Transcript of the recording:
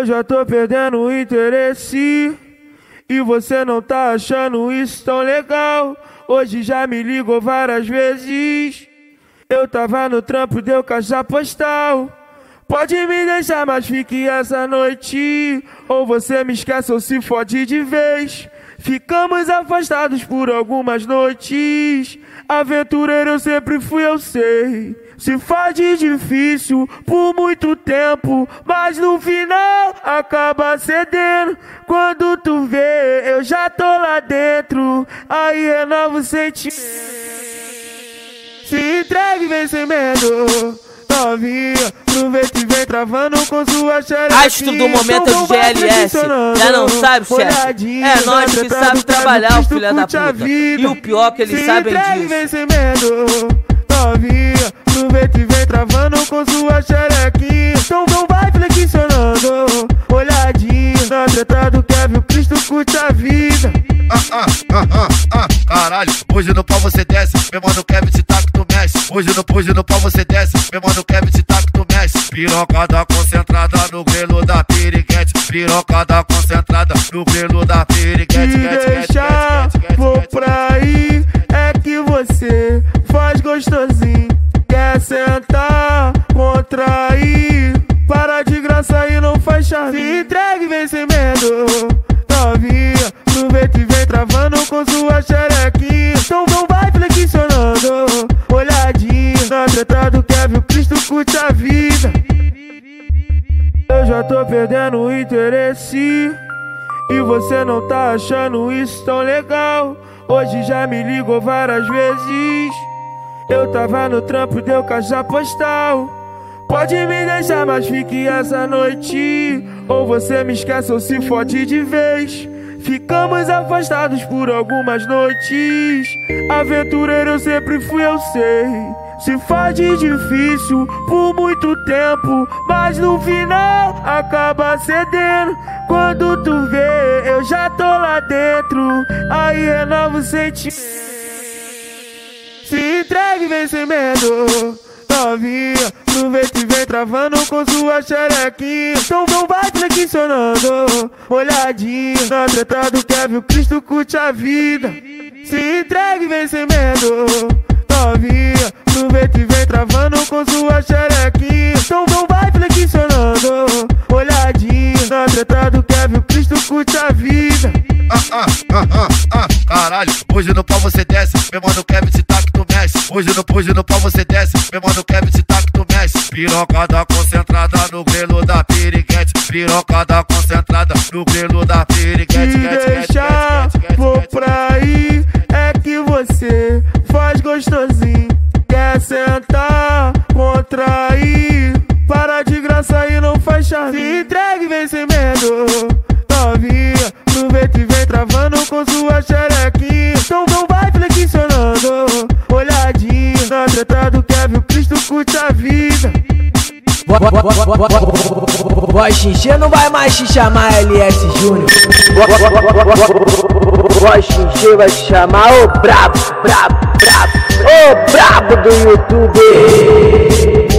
Eu já tô perdendo o interesse. E você não tá achando isso tão legal. Hoje já me ligou várias vezes. Eu tava no trampo, deu caixa postal. Pode me deixar, mas fique essa noite. Ou você me esquece ou se fode de vez. Ficamos afastados por algumas noites. Aventureiro eu sempre fui, eu sei. Se faz de difícil por muito tempo, mas no final acaba cedendo. Quando tu vê, eu já tô lá dentro. Aí renova o sentimento. Se entregue, vem sem medo. Novinha, aproveita e vem travando com sua xereca. Astro do momento de GLS. Já não sabe, chefe? É nós que sabe trabalhar, o filho da puta. E o pior que eles sabem disso. O Cristo curte a vida. Ah, ah, ah, ah, ah, caralho, hoje no pau você desce, meu mano Kevin se tá que tu mexe. Hoje no, hoje no pau você desce, meu mano Kevin se tá que tu mexe. Pirocada concentrada no grelo da piriquete. Pirocada concentrada no grelo da piriquete. Te deixar, vou pra aí, é que você faz gostosinho. Quer sentar, contrair, para de graça e não faz chave. Curte a vida. Eu já tô perdendo o interesse. E você não tá achando isso tão legal. Hoje já me ligou várias vezes. Eu tava no trampo, deu caixa postal. Pode me deixar, mas fique essa noite. Ou você me esquece ou se fode de vez. Ficamos afastados por algumas noites. Aventureiro eu sempre fui, eu sei. Se faz de difícil por muito tempo, mas no final acaba cedendo. Quando tu vê, eu já tô lá dentro. Aí renova o sentimento. Se entregue, vem sem medo. Novinha, aproveita e vem travando com sua xerequinha. Então não vai flexionando, olhadinha. Na treta do Kevin, o Cristo curte a vida. Se entregue, vem sem medo. Novinha, aproveita e vem travando com sua xerequinha. Então não vai flexionando, olhadinha. Na treta do Kevin, o Cristo curte a vida. Ah, ah, ah, ah, ah, caralho, hoje no pau você desce, meu mano Kevin se tá que tu mexe. Hoje no, hoje no pau você desce, meu mano Kevin se tá que tu mexe. Pirocada concentrada no grelo da piriquete. Pirocada concentrada no grelo da piriquete. Te deixar, vou pra aí, é que você faz gostosinho. Sentar, contrair, para de graça e não faz chave. Se entregue, vem sem medo, novinha. Aproveita e vem travando com sua xerequinha. Então não vai flexionando, olhadinha. Na treta do Kevin, o Cristo curte a vida. Voz xixi não vai mais te chamar LS Júnior. Voz xixi vai te chamar o brabo, brabo, brabo, o brabo do YouTube.